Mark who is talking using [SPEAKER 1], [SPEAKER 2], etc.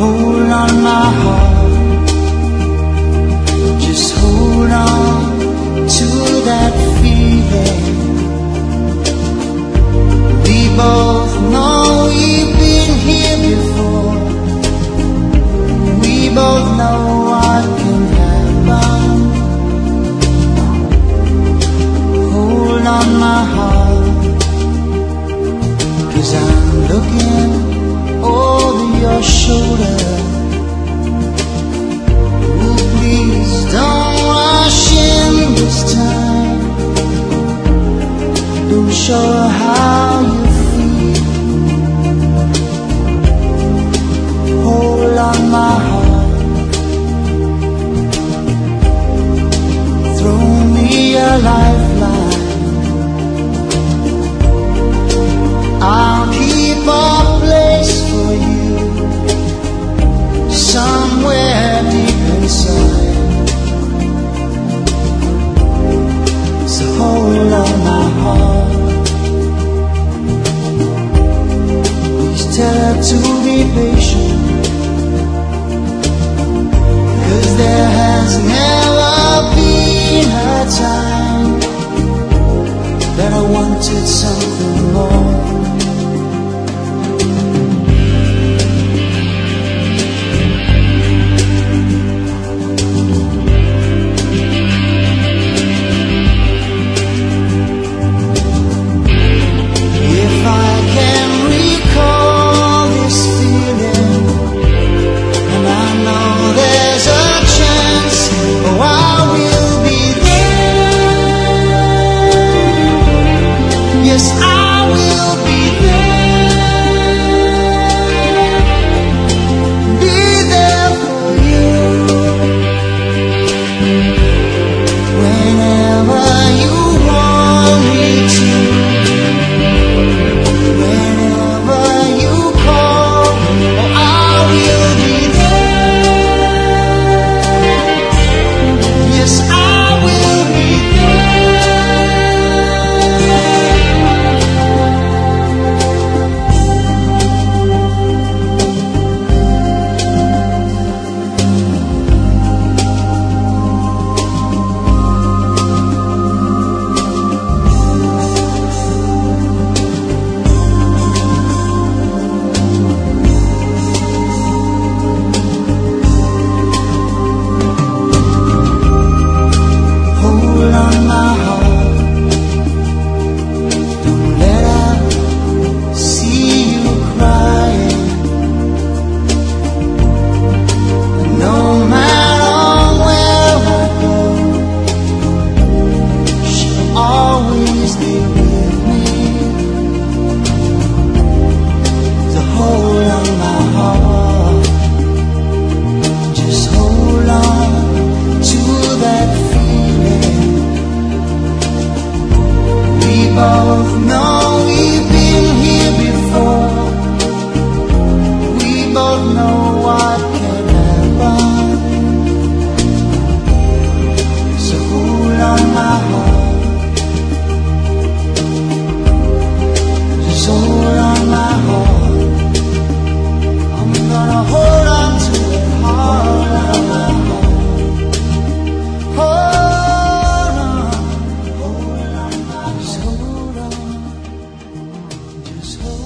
[SPEAKER 1] hold on my heart. Her how you feel. Hold on, my heart. Throw me a lifeline. I'll keep a place for you somewhere deep inside. So hold on, to be patient. Cause there has never been a time that I wanted someone. Love, no. household.